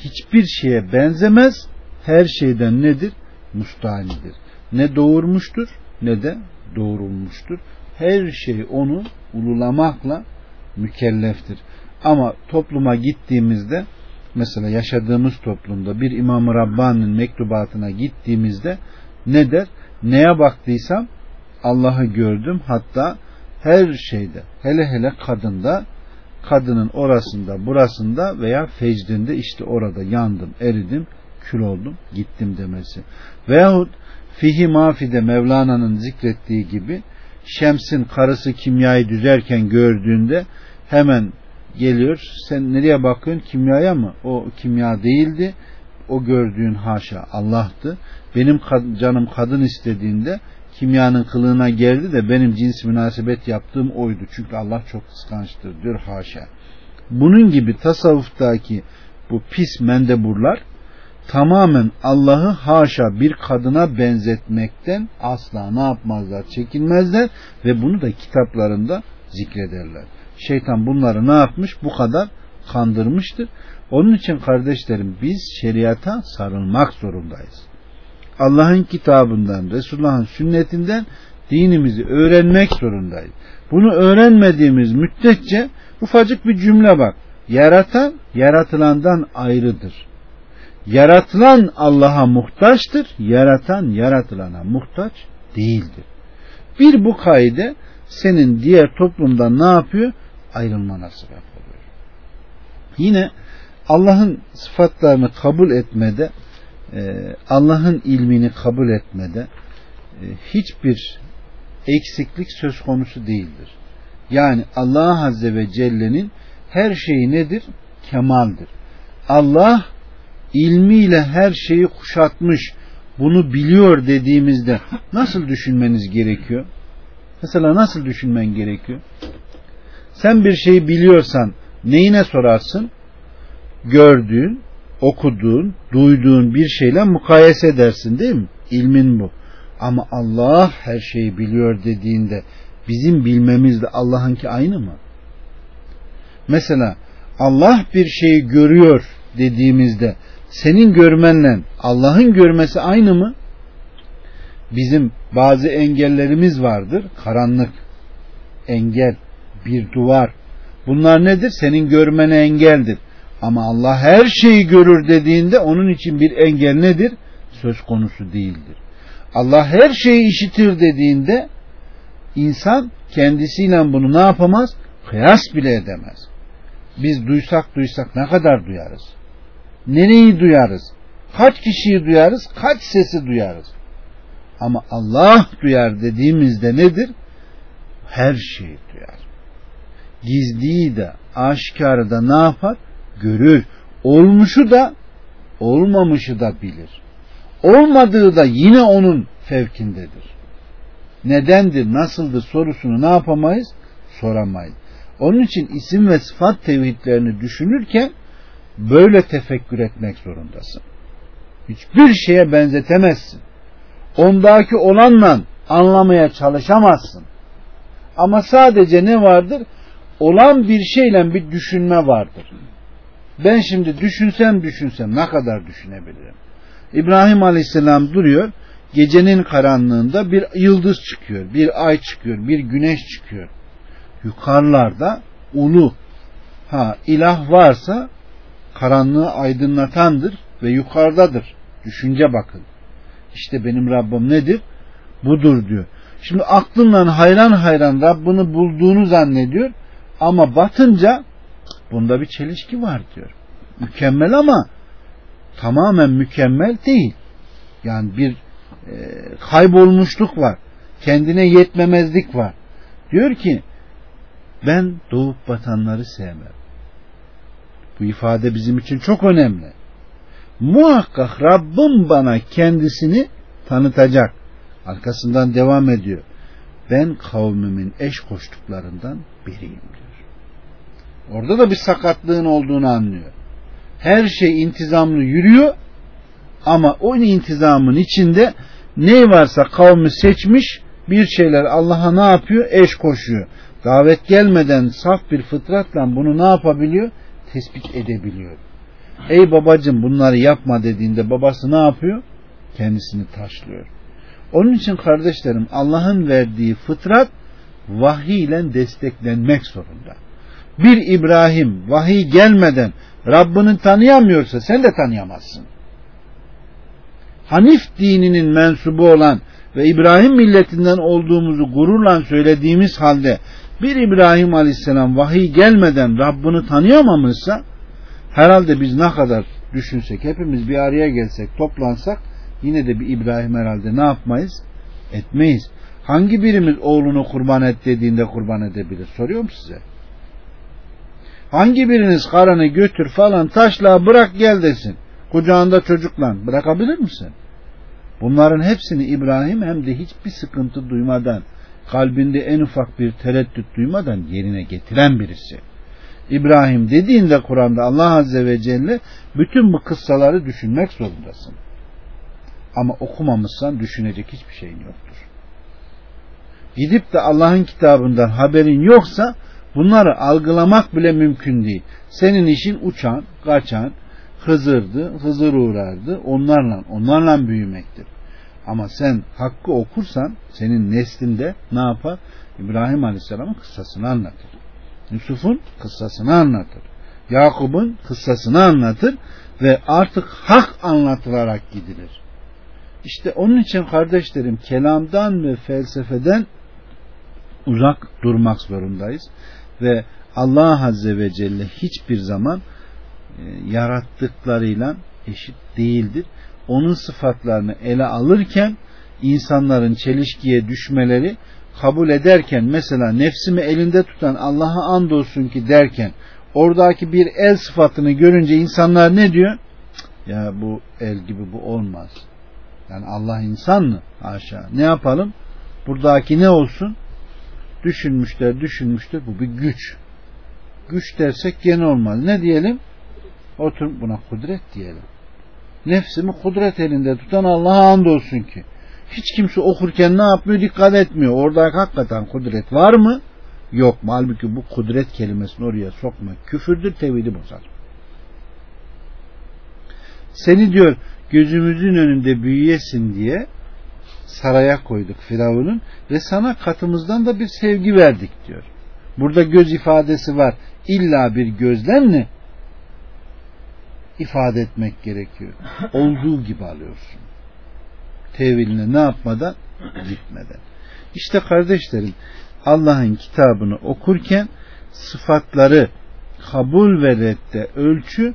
hiçbir şeye benzemez, her şeyden nedir? mustanidir. Ne doğurmuştur ne de doğurulmuştur. Her şey onu ululamakla mükelleftir. Ama topluma gittiğimizde mesela yaşadığımız toplumda bir İmam-ı Rabbani'nin mektubatına gittiğimizde ne der? Neye baktıysam Allah'ı gördüm. Hatta her şeyde hele hele kadında kadının orasında burasında veya fecdinde işte orada yandım eridim kül oldum gittim demesi. Veyahut Fihi Mafi'de Mevlana'nın zikrettiği gibi Şems'in karısı kimyayı düzerken gördüğünde hemen geliyor. Sen nereye bakıyorsun? Kimyaya mı? O kimya değildi. O gördüğün haşa Allah'tı. Benim canım kadın istediğinde kimyanın kılığına geldi de benim cins münasebet yaptığım oydu. Çünkü Allah çok kıskançtır diyor haşa. Bunun gibi tasavvuftaki bu pis mendeburlar tamamen Allah'ı haşa bir kadına benzetmekten asla ne yapmazlar çekinmezler ve bunu da kitaplarında zikrederler. Şeytan bunları ne yapmış bu kadar kandırmıştır. Onun için kardeşlerim biz şeriata sarılmak zorundayız. Allah'ın kitabından, Resulullah'ın sünnetinden dinimizi öğrenmek zorundayız. Bunu öğrenmediğimiz müddetçe Ufacık bir cümle bak. Yaratan yaratılandan ayrıdır. Yaratılan Allah'a muhtaçtır. Yaratan yaratılana muhtaç değildir. Bir bu kaide senin diğer toplumdan ne yapıyor? Ayrılmana sebep oluyor. Yine Allah'ın sıfatlarını kabul etmede, e, Allah'ın ilmini kabul etmede e, hiçbir eksiklik söz konusu değildir. Yani Allah Azze ve Celle'nin her şeyi nedir? Kemaldir. Allah ilmiyle her şeyi kuşatmış, bunu biliyor dediğimizde nasıl düşünmeniz gerekiyor? Mesela nasıl düşünmen gerekiyor? Sen bir şeyi biliyorsan neyine sorarsın? Gördüğün, okuduğun, duyduğun bir şeyle mukayese edersin değil mi? İlmin bu. Ama Allah her şeyi biliyor dediğinde bizim bilmemizle Allah'ınki aynı mı? Mesela Allah bir şeyi görüyor dediğimizde senin görmenle Allah'ın görmesi aynı mı? Bizim bazı engellerimiz vardır. Karanlık, engel, bir duvar. Bunlar nedir? Senin görmene engeldir. Ama Allah her şeyi görür dediğinde onun için bir engel nedir? Söz konusu değildir. Allah her şeyi işitir dediğinde insan kendisiyle bunu ne yapamaz? Kıyas bile edemez. Biz duysak duysak ne kadar duyarız? Nereyi duyarız? Kaç kişiyi duyarız? Kaç sesi duyarız? Ama Allah duyar dediğimizde nedir? Her şeyi duyar. Gizliyi de aşikarı da ne yapar? Görür. Olmuşu da olmamışı da bilir. Olmadığı da yine onun fevkindedir. Nedendir, nasıldır sorusunu ne yapamayız? Soramayız. Onun için isim ve sıfat tevhidlerini düşünürken böyle tefekkür etmek zorundasın. Hiçbir şeye benzetemezsin. Ondaki olanla anlamaya çalışamazsın. Ama sadece ne vardır? Olan bir şeyle bir düşünme vardır. Ben şimdi düşünsem düşünsem ne kadar düşünebilirim? İbrahim Aleyhisselam duruyor. Gecenin karanlığında bir yıldız çıkıyor, bir ay çıkıyor, bir güneş çıkıyor. Yukarılarda ulu ha ilah varsa karanlığı aydınlatandır ve yukarıdadır. Düşünce bakın. İşte benim Rabbim nedir? Budur diyor. Şimdi aklınla hayran hayran Rabbini bulduğunu zannediyor ama batınca bunda bir çelişki var diyor. Mükemmel ama tamamen mükemmel değil. Yani bir e, kaybolmuşluk var. Kendine yetmemezlik var. Diyor ki ben doğup batanları sevmem. Bu ifade bizim için çok önemli. Muhakkak Rabbim bana kendisini tanıtacak. Arkasından devam ediyor. Ben kavmimin eş koştuklarından biriyim diyor. Orada da bir sakatlığın olduğunu anlıyor. Her şey intizamlı yürüyor ama o intizamın içinde ne varsa kavmi seçmiş bir şeyler Allah'a ne yapıyor? Eş koşuyor. Davet gelmeden saf bir fıtratla bunu ne yapabiliyor? Tespit edebiliyor. Ey babacım bunları yapma dediğinde babası ne yapıyor? Kendisini taşlıyor. Onun için kardeşlerim Allah'ın verdiği fıtrat vahiy ile desteklenmek zorunda. Bir İbrahim vahiy gelmeden Rabbini tanıyamıyorsa sen de tanıyamazsın. Hanif dininin mensubu olan ve İbrahim milletinden olduğumuzu gururla söylediğimiz halde bir İbrahim Aleyhisselam vahiy gelmeden Rabbini tanıyamamışsa herhalde biz ne kadar düşünsek hepimiz bir araya gelsek toplansak yine de bir İbrahim herhalde ne yapmayız? Etmeyiz. Hangi birimiz oğlunu kurban et dediğinde kurban edebilir? Soruyorum size. Hangi biriniz karını götür falan taşla bırak gel desin. Kucağında çocukla bırakabilir misin? Bunların hepsini İbrahim hem de hiçbir sıkıntı duymadan, kalbinde en ufak bir tereddüt duymadan yerine getiren birisi. İbrahim dediğinde Kur'an'da Allah Azze ve Celle bütün bu kıssaları düşünmek zorundasın. Ama okumamışsan düşünecek hiçbir şeyin yoktur. Gidip de Allah'ın kitabından haberin yoksa bunları algılamak bile mümkün değil. Senin işin uçan, kaçan, Hızır'dı, Hızır uğrardı. Onlarla, onlarla büyümektir. Ama sen hakkı okursan senin neslinde ne yapar? İbrahim Aleyhisselam'ın kıssasını anlatır. Yusuf'un kıssasını anlatır. Yakup'un kıssasını anlatır ve artık hak anlatılarak gidilir. İşte onun için kardeşlerim kelamdan ve felsefeden uzak durmak zorundayız ve Allah Azze ve Celle hiçbir zaman e, yarattıklarıyla eşit değildir. Onun sıfatlarını ele alırken insanların çelişkiye düşmeleri kabul ederken mesela nefsimi elinde tutan Allah'a andolsun ki derken oradaki bir el sıfatını görünce insanlar ne diyor? Ya bu el gibi bu olmaz. Yani Allah insan mı? Haşa. Ne yapalım? Buradaki ne olsun? Düşünmüşler, düşünmüşler. Bu bir güç. Güç dersek gene olmaz. Ne diyelim? Otur buna kudret diyelim. Nefsimi kudret elinde tutan Allah'a andolsun ki. Hiç kimse okurken ne yapmıyor? Dikkat etmiyor. Orada hakikaten kudret var mı? Yok mu? Halbuki bu kudret kelimesini oraya sokmak küfürdür, tevhidi bozar. Seni diyor gözümüzün önünde büyüyesin diye saraya koyduk Firavun'un ve sana katımızdan da bir sevgi verdik diyor. Burada göz ifadesi var. İlla bir gözlemle ifade etmek gerekiyor. Olduğu gibi alıyorsun. Teviline ne yapmadan? Gitmeden. İşte kardeşlerim Allah'ın kitabını okurken sıfatları kabul ve redde ölçü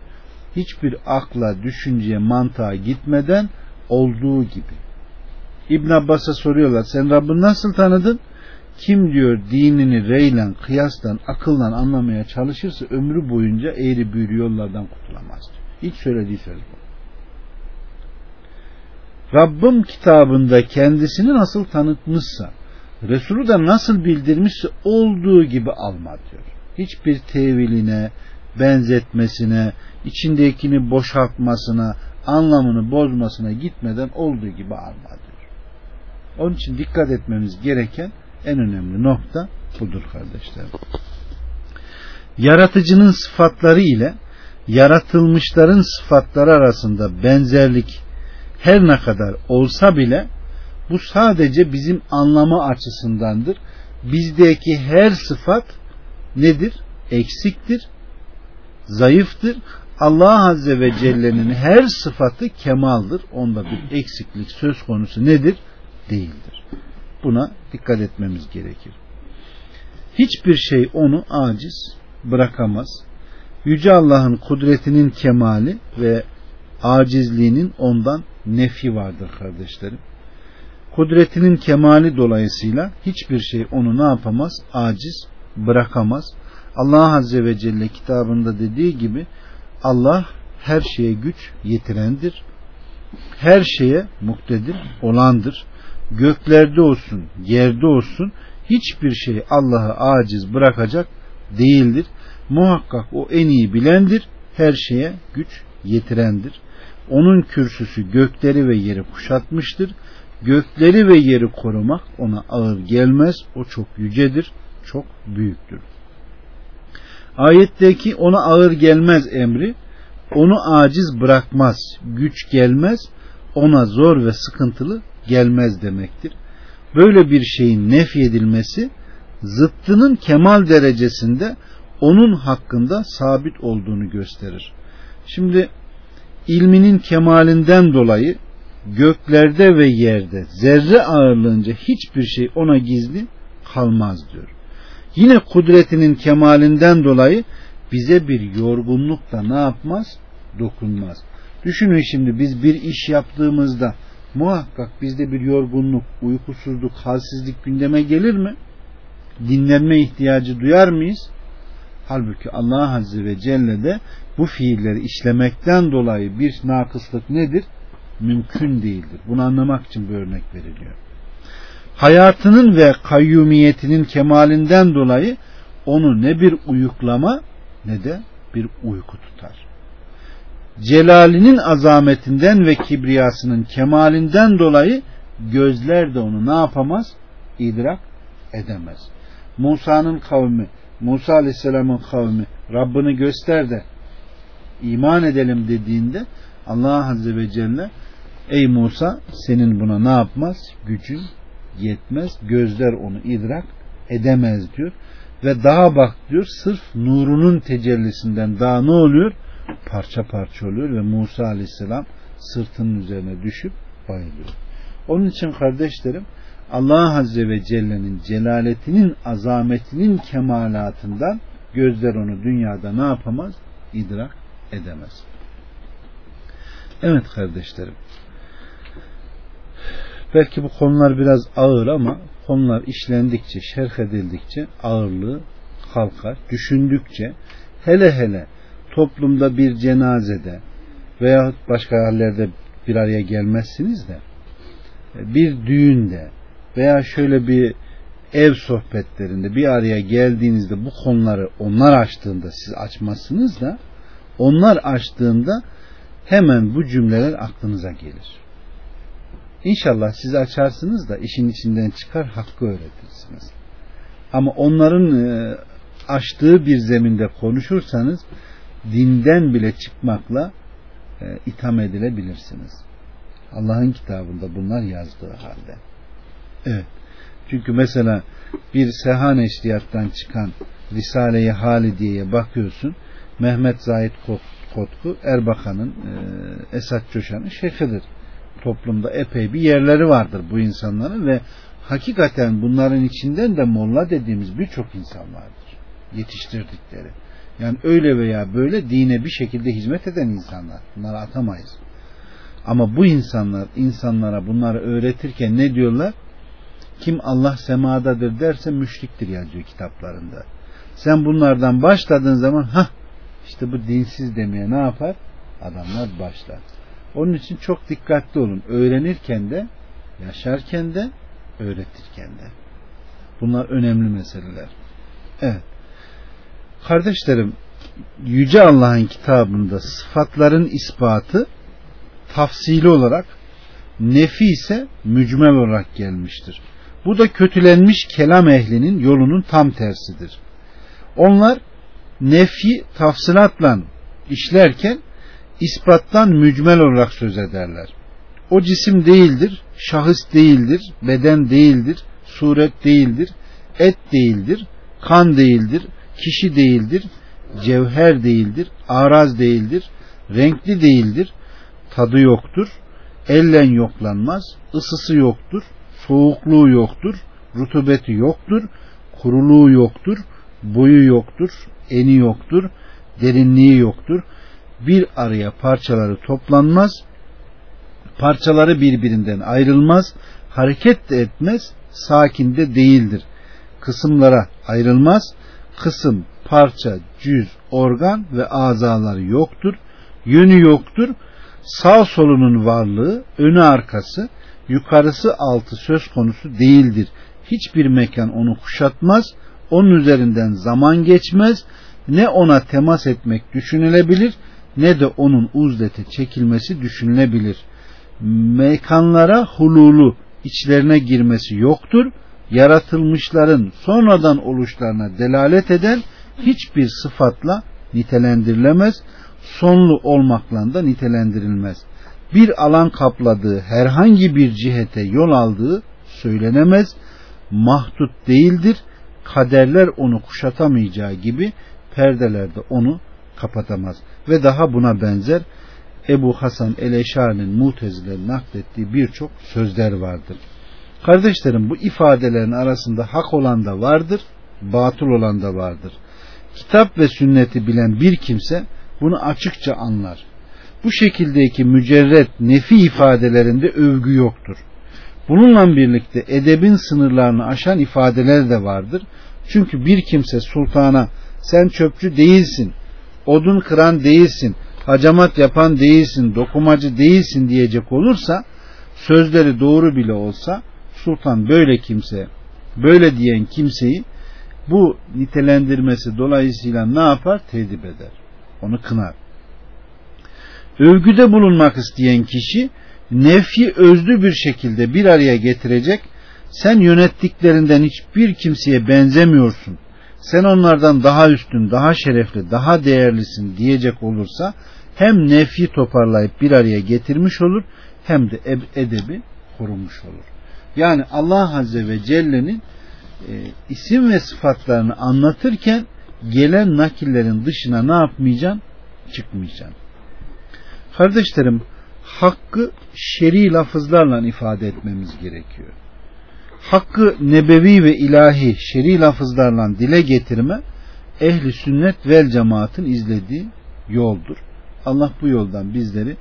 hiçbir akla, düşünceye, mantığa gitmeden olduğu gibi. İbn Abbas'a soruyorlar sen Rabbini nasıl tanıdın? Kim diyor dinini reylen, kıyastan, akıllan anlamaya çalışırsa ömrü boyunca eğri büğrü yollardan kurtulamaz diyor. İlk söylediği söz bu. Rabbim kitabında kendisini nasıl tanıtmışsa, Resulü de nasıl bildirmişse olduğu gibi alma diyor. Hiçbir teviline, benzetmesine, içindekini boşaltmasına, anlamını bozmasına gitmeden olduğu gibi alma diyor. Onun için dikkat etmemiz gereken en önemli nokta budur kardeşler. Yaratıcının sıfatları ile yaratılmışların sıfatları arasında benzerlik her ne kadar olsa bile bu sadece bizim anlama açısındandır. Bizdeki her sıfat nedir? Eksiktir, zayıftır. Allah Azze ve Celle'nin her sıfatı kemaldır. Onda bir eksiklik söz konusu nedir? Değildir. Buna dikkat etmemiz gerekir. Hiçbir şey onu aciz bırakamaz. Yüce Allah'ın kudretinin kemali ve acizliğinin ondan nefi vardır kardeşlerim. Kudretinin kemali dolayısıyla hiçbir şey onu ne yapamaz? Aciz bırakamaz. Allah Azze ve Celle kitabında dediği gibi Allah her şeye güç yetirendir. Her şeye muktedir olandır. Göklerde olsun, yerde olsun hiçbir şey Allah'ı aciz bırakacak değildir. Muhakkak o en iyi bilendir. Her şeye güç yetirendir. Onun kürsüsü gökleri ve yeri kuşatmıştır. Gökleri ve yeri korumak ona ağır gelmez. O çok yücedir, çok büyüktür. Ayetteki ona ağır gelmez emri, onu aciz bırakmaz, güç gelmez, ona zor ve sıkıntılı gelmez demektir. Böyle bir şeyin nefyedilmesi zıttının kemal derecesinde onun hakkında sabit olduğunu gösterir. Şimdi ilminin kemalinden dolayı göklerde ve yerde zerre ağırlığınca hiçbir şey ona gizli kalmaz diyor. Yine kudretinin kemalinden dolayı bize bir yorgunluk da ne yapmaz? Dokunmaz. Düşünün şimdi biz bir iş yaptığımızda muhakkak bizde bir yorgunluk, uykusuzluk, halsizlik gündeme gelir mi? Dinlenme ihtiyacı duyar mıyız? Halbuki Allah Azze ve Celle de bu fiilleri işlemekten dolayı bir nakıslık nedir? Mümkün değildir. Bunu anlamak için bir örnek veriliyor. Hayatının ve kayyumiyetinin kemalinden dolayı onu ne bir uyuklama ne de bir uyku tutar. Celalinin azametinden ve kibriyasının kemalinden dolayı gözler de onu ne yapamaz? İdrak edemez. Musa'nın kavmi Musa Aleyhisselam'ın kavmi Rabbini göster de iman edelim dediğinde Allah Azze ve Celle ey Musa senin buna ne yapmaz? Gücün yetmez. Gözler onu idrak edemez diyor. Ve dağa bak diyor sırf nurunun tecellisinden dağ ne oluyor? Parça parça oluyor ve Musa aleyhisselam sırtının üzerine düşüp bayılıyor. Onun için kardeşlerim Allah Azze ve Celle'nin celaletinin azametinin kemalatından gözler onu dünyada ne yapamaz? İdrak edemez. Evet kardeşlerim. Belki bu konular biraz ağır ama konular işlendikçe, şerh edildikçe ağırlığı kalkar. Düşündükçe hele hele toplumda bir cenazede veya başka yerlerde bir araya gelmezsiniz de bir düğünde veya şöyle bir ev sohbetlerinde bir araya geldiğinizde bu konuları onlar açtığında siz açmazsınız da onlar açtığında hemen bu cümleler aklınıza gelir. İnşallah siz açarsınız da işin içinden çıkar hakkı öğretirsiniz. Ama onların e, açtığı bir zeminde konuşursanız dinden bile çıkmakla e, itham edilebilirsiniz. Allah'ın kitabında bunlar yazdığı halde. Evet. Çünkü mesela bir Sehan Eşriyat'tan çıkan Risale-i Halidiye'ye bakıyorsun. Mehmet Zahid Kotku Erbakan'ın e, Esat Coşan'ın şeyhidir. Toplumda epey bir yerleri vardır bu insanların ve hakikaten bunların içinden de molla dediğimiz birçok insan vardır. Yetiştirdikleri. Yani öyle veya böyle dine bir şekilde hizmet eden insanlar. Bunları atamayız. Ama bu insanlar insanlara bunları öğretirken ne diyorlar? Kim Allah semadadır derse müşriktir yazıyor kitaplarında. Sen bunlardan başladığın zaman ha işte bu dinsiz demeye ne yapar? Adamlar başlar. Onun için çok dikkatli olun. Öğrenirken de, yaşarken de, öğretirken de. Bunlar önemli meseleler. Evet. Kardeşlerim, Yüce Allah'ın kitabında sıfatların ispatı tafsili olarak nefi ise mücmel olarak gelmiştir. Bu da kötülenmiş kelam ehlinin yolunun tam tersidir. Onlar nefi tafsilatla işlerken ispattan mücmel olarak söz ederler. O cisim değildir, şahıs değildir, beden değildir, suret değildir, et değildir, kan değildir, kişi değildir, cevher değildir, araz değildir, renkli değildir, tadı yoktur, ellen yoklanmaz, ısısı yoktur, soğukluğu yoktur, rutubeti yoktur, kuruluğu yoktur, boyu yoktur, eni yoktur, derinliği yoktur. Bir araya parçaları toplanmaz, parçaları birbirinden ayrılmaz, hareket de etmez, sakin de değildir. Kısımlara ayrılmaz, kısım, parça, cüz, organ ve azaları yoktur, yönü yoktur, sağ solunun varlığı, önü arkası, yukarısı altı söz konusu değildir. Hiçbir mekan onu kuşatmaz, onun üzerinden zaman geçmez, ne ona temas etmek düşünülebilir, ne de onun uzlete çekilmesi düşünülebilir. Mekanlara hululu, içlerine girmesi yoktur. Yaratılmışların sonradan oluşlarına delalet eden hiçbir sıfatla nitelendirilemez, sonlu olmakla da nitelendirilmez bir alan kapladığı herhangi bir cihete yol aldığı söylenemez, mahdut değildir, kaderler onu kuşatamayacağı gibi perdelerde onu kapatamaz. Ve daha buna benzer Ebu Hasan el-Eşari'nin mutezilerin naklettiği birçok sözler vardır. Kardeşlerim bu ifadelerin arasında hak olan da vardır, batıl olan da vardır. Kitap ve sünneti bilen bir kimse bunu açıkça anlar bu şekildeki mücerret nefi ifadelerinde övgü yoktur. Bununla birlikte edebin sınırlarını aşan ifadeler de vardır. Çünkü bir kimse sultana sen çöpçü değilsin, odun kıran değilsin, hacamat yapan değilsin, dokumacı değilsin diyecek olursa sözleri doğru bile olsa sultan böyle kimse, böyle diyen kimseyi bu nitelendirmesi dolayısıyla ne yapar? Tedip eder. Onu kınar övgüde bulunmak isteyen kişi nefi özlü bir şekilde bir araya getirecek sen yönettiklerinden hiçbir kimseye benzemiyorsun sen onlardan daha üstün daha şerefli daha değerlisin diyecek olursa hem nefi toparlayıp bir araya getirmiş olur hem de edebi korunmuş olur. Yani Allah Azze ve Celle'nin e, isim ve sıfatlarını anlatırken gelen nakillerin dışına ne yapmayacaksın? Çıkmayacaksın. Kardeşlerim hakkı şer'i lafızlarla ifade etmemiz gerekiyor. Hakkı nebevi ve ilahi şer'i lafızlarla dile getirme ehli sünnet vel cemaatin izlediği yoldur. Allah bu yoldan bizleri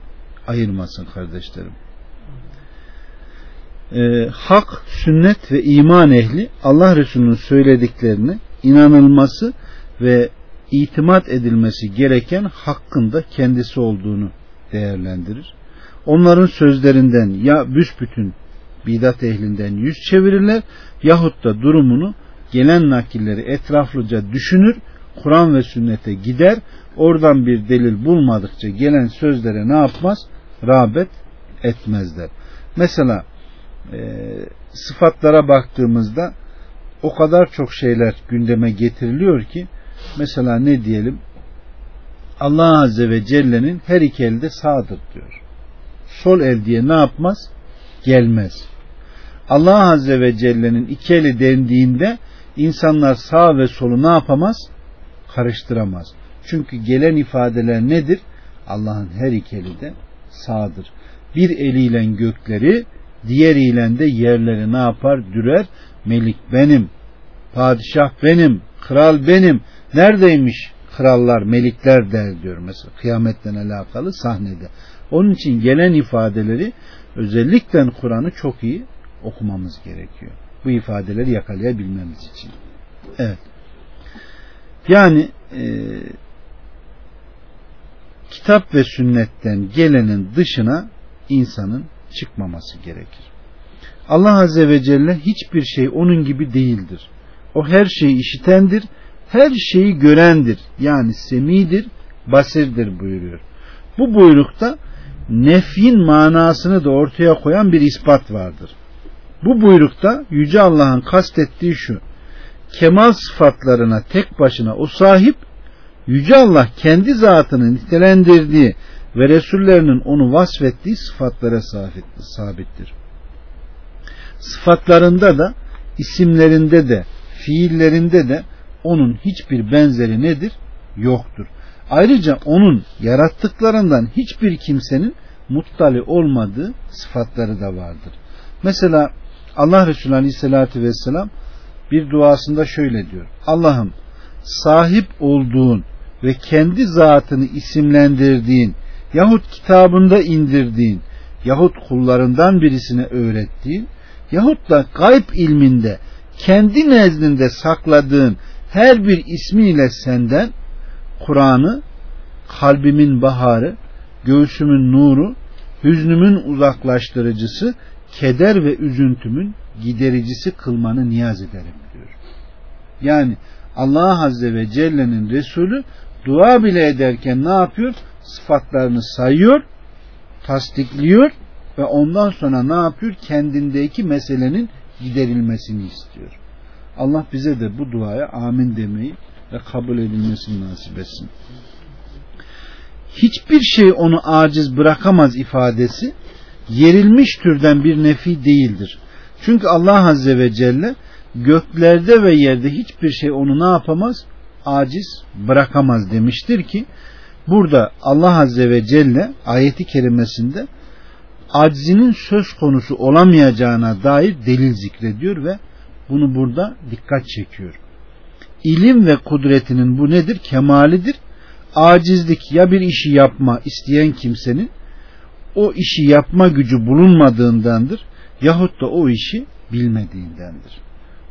ayırmasın kardeşlerim. Ee, hak, sünnet ve iman ehli Allah Resulü'nün söylediklerini inanılması ve itimat edilmesi gereken hakkında kendisi olduğunu değerlendirir. Onların sözlerinden ya büsbütün bidat ehlinden yüz çevirirler yahut da durumunu gelen nakilleri etraflıca düşünür, Kur'an ve sünnete gider, oradan bir delil bulmadıkça gelen sözlere ne yapmaz? Rağbet etmezler. Mesela e, sıfatlara baktığımızda o kadar çok şeyler gündeme getiriliyor ki mesela ne diyelim Allah Azze ve Celle'nin her iki elde sağdır diyor. Sol el diye ne yapmaz? Gelmez. Allah Azze ve Celle'nin iki eli dendiğinde insanlar sağ ve solu ne yapamaz? Karıştıramaz. Çünkü gelen ifadeler nedir? Allah'ın her iki eli de sağdır. Bir eliyle gökleri, diğer ile de yerleri ne yapar? Dürer. Melik benim, padişah benim, kral benim. Neredeymiş krallar, melikler der diyor mesela kıyametten alakalı sahnede. Onun için gelen ifadeleri özellikle Kur'an'ı çok iyi okumamız gerekiyor. Bu ifadeleri yakalayabilmemiz için. Evet. Yani e, kitap ve sünnetten gelenin dışına insanın çıkmaması gerekir. Allah Azze ve Celle hiçbir şey onun gibi değildir. O her şeyi işitendir, her şeyi görendir. Yani semidir, basirdir buyuruyor. Bu buyrukta nefyin manasını da ortaya koyan bir ispat vardır. Bu buyrukta Yüce Allah'ın kastettiği şu. Kemal sıfatlarına tek başına o sahip, Yüce Allah kendi zatını nitelendirdiği ve Resullerinin onu vasfettiği sıfatlara sabittir. Sıfatlarında da, isimlerinde de, fiillerinde de onun hiçbir benzeri nedir? Yoktur. Ayrıca onun yarattıklarından hiçbir kimsenin muttali olmadığı sıfatları da vardır. Mesela Allah Resulü Aleyhisselatü Vesselam bir duasında şöyle diyor. Allah'ım sahip olduğun ve kendi zatını isimlendirdiğin yahut kitabında indirdiğin yahut kullarından birisine öğrettiğin yahut da gayb ilminde kendi nezdinde sakladığın her bir ismiyle senden Kur'an'ı kalbimin baharı, göğsümün nuru, hüznümün uzaklaştırıcısı, keder ve üzüntümün gidericisi kılmanı niyaz ederim diyor. Yani Allah Azze ve Celle'nin Resulü dua bile ederken ne yapıyor? Sıfatlarını sayıyor, tasdikliyor ve ondan sonra ne yapıyor? Kendindeki meselenin giderilmesini istiyor. Allah bize de bu duaya amin demeyi ve kabul edilmesini nasip etsin. Hiçbir şey onu aciz bırakamaz ifadesi yerilmiş türden bir nefi değildir. Çünkü Allah Azze ve Celle göklerde ve yerde hiçbir şey onu ne yapamaz? Aciz bırakamaz demiştir ki burada Allah Azze ve Celle ayeti kerimesinde aczinin söz konusu olamayacağına dair delil zikrediyor ve bunu burada dikkat çekiyor. İlim ve kudretinin bu nedir? Kemalidir. Acizlik ya bir işi yapma isteyen kimsenin o işi yapma gücü bulunmadığındandır yahut da o işi bilmediğindendir.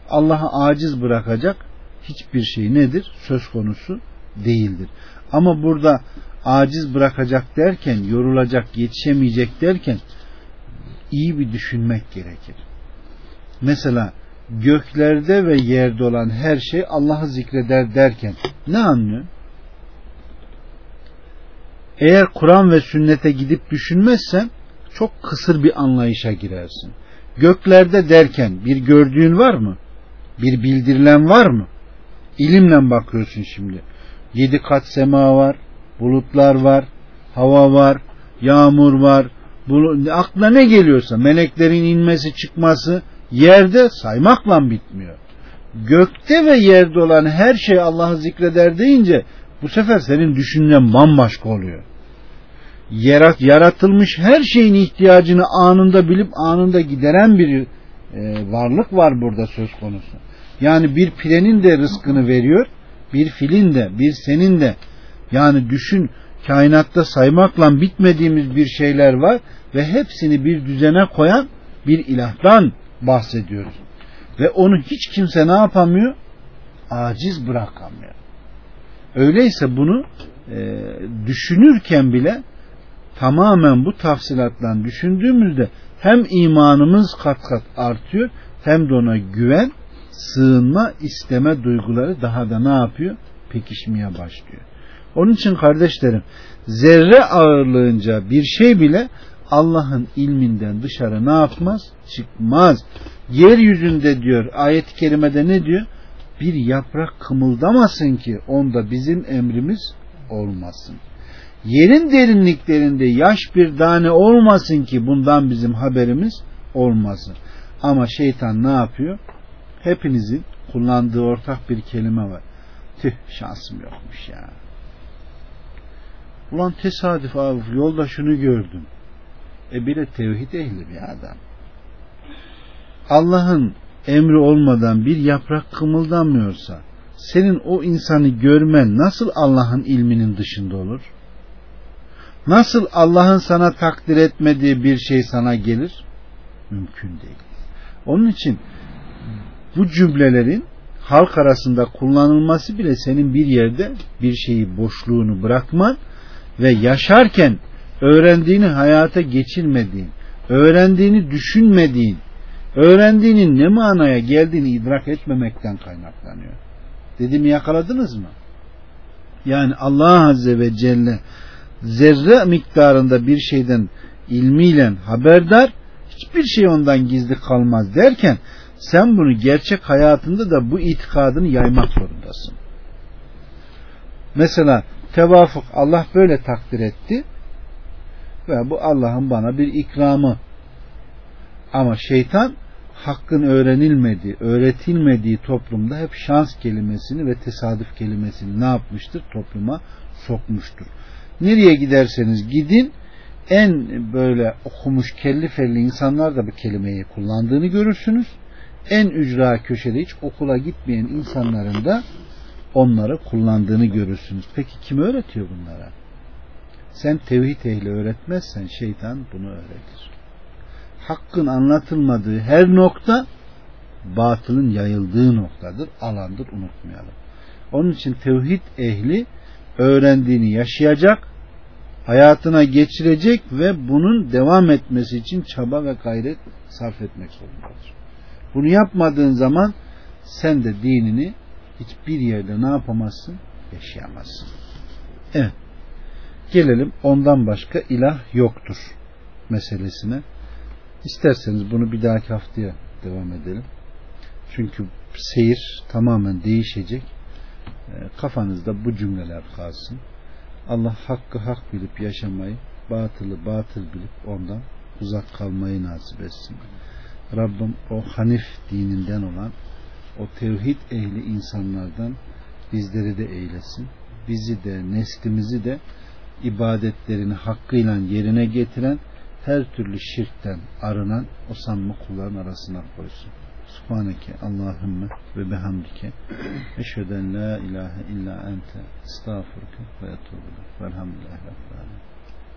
Allah'a aciz bırakacak hiçbir şey nedir? Söz konusu değildir. Ama burada aciz bırakacak derken, yorulacak, yetişemeyecek derken iyi bir düşünmek gerekir. Mesela göklerde ve yerde olan her şey Allah'ı zikreder derken ne anlıyor? Eğer Kur'an ve sünnete gidip düşünmezsen çok kısır bir anlayışa girersin. Göklerde derken bir gördüğün var mı? Bir bildirilen var mı? İlimle bakıyorsun şimdi. Yedi kat sema var, bulutlar var, hava var, yağmur var. Aklına ne geliyorsa meleklerin inmesi çıkması yerde saymakla bitmiyor. gökte ve yerde olan her şey Allah'ı zikreder deyince bu sefer senin düşüncen bambaşka oluyor. Yarat, yaratılmış her şeyin ihtiyacını anında bilip anında gideren bir e, varlık var burada söz konusu. Yani bir pirenin de rızkını veriyor, bir filin de, bir senin de. Yani düşün kainatta saymakla bitmediğimiz bir şeyler var ve hepsini bir düzene koyan bir ilahdan bahsediyoruz. Ve onu hiç kimse ne yapamıyor? Aciz bırakamıyor. Öyleyse bunu e, düşünürken bile tamamen bu tafsilatla düşündüğümüzde hem imanımız kat kat artıyor hem de ona güven, sığınma, isteme duyguları daha da ne yapıyor? Pekişmeye başlıyor. Onun için kardeşlerim zerre ağırlığınca bir şey bile Allah'ın ilminden dışarı ne yapmaz? Çıkmaz. Yeryüzünde diyor ayet-i kerimede ne diyor? Bir yaprak kımıldamasın ki onda bizim emrimiz olmasın. Yerin derinliklerinde yaş bir tane olmasın ki bundan bizim haberimiz olmasın. Ama şeytan ne yapıyor? Hepinizin kullandığı ortak bir kelime var. Tüh şansım yokmuş ya. Ulan tesadüf abi yolda şunu gördüm. E bile tevhid ehli bir adam. Allah'ın emri olmadan bir yaprak kımıldamıyorsa senin o insanı görmen nasıl Allah'ın ilminin dışında olur? Nasıl Allah'ın sana takdir etmediği bir şey sana gelir? Mümkün değil. Onun için bu cümlelerin halk arasında kullanılması bile senin bir yerde bir şeyi boşluğunu bırakman ve yaşarken öğrendiğini hayata geçirmediğin, öğrendiğini düşünmediğin, öğrendiğinin ne manaya geldiğini idrak etmemekten kaynaklanıyor. Dediğimi yakaladınız mı? Yani Allah Azze ve Celle zerre miktarında bir şeyden ilmiyle haberdar, hiçbir şey ondan gizli kalmaz derken sen bunu gerçek hayatında da bu itikadını yaymak zorundasın. Mesela tevafuk Allah böyle takdir etti ve bu Allah'ın bana bir ikramı. Ama şeytan hakkın öğrenilmediği, öğretilmediği toplumda hep şans kelimesini ve tesadüf kelimesini ne yapmıştır? Topluma sokmuştur. Nereye giderseniz gidin en böyle okumuş kelli felli insanlar da bu kelimeyi kullandığını görürsünüz. En ücra köşede hiç okula gitmeyen insanların da onları kullandığını görürsünüz. Peki kim öğretiyor bunlara? Sen tevhid ehli öğretmezsen şeytan bunu öğretir. Hakkın anlatılmadığı her nokta batılın yayıldığı noktadır, alandır unutmayalım. Onun için tevhid ehli öğrendiğini yaşayacak, hayatına geçirecek ve bunun devam etmesi için çaba ve gayret sarf etmek zorundadır. Bunu yapmadığın zaman sen de dinini hiçbir yerde ne yapamazsın? Yaşayamazsın. Evet. Gelelim ondan başka ilah yoktur meselesine. İsterseniz bunu bir dahaki haftaya devam edelim. Çünkü seyir tamamen değişecek. Ee, kafanızda bu cümleler kalsın. Allah hakkı hak bilip yaşamayı, batılı batıl bilip ondan uzak kalmayı nasip etsin. Rabbim o Hanif dininden olan o tevhid ehli insanlardan bizleri de eylesin. Bizi de neslimizi de ibadetlerini hakkıyla yerine getiren her türlü şirkten arınan o samimi kulların arasına koysun. Subhaneke Allahümme ve behamdike eşheden la ilahe illa ente estağfurke ve etubu velhamdülillahi.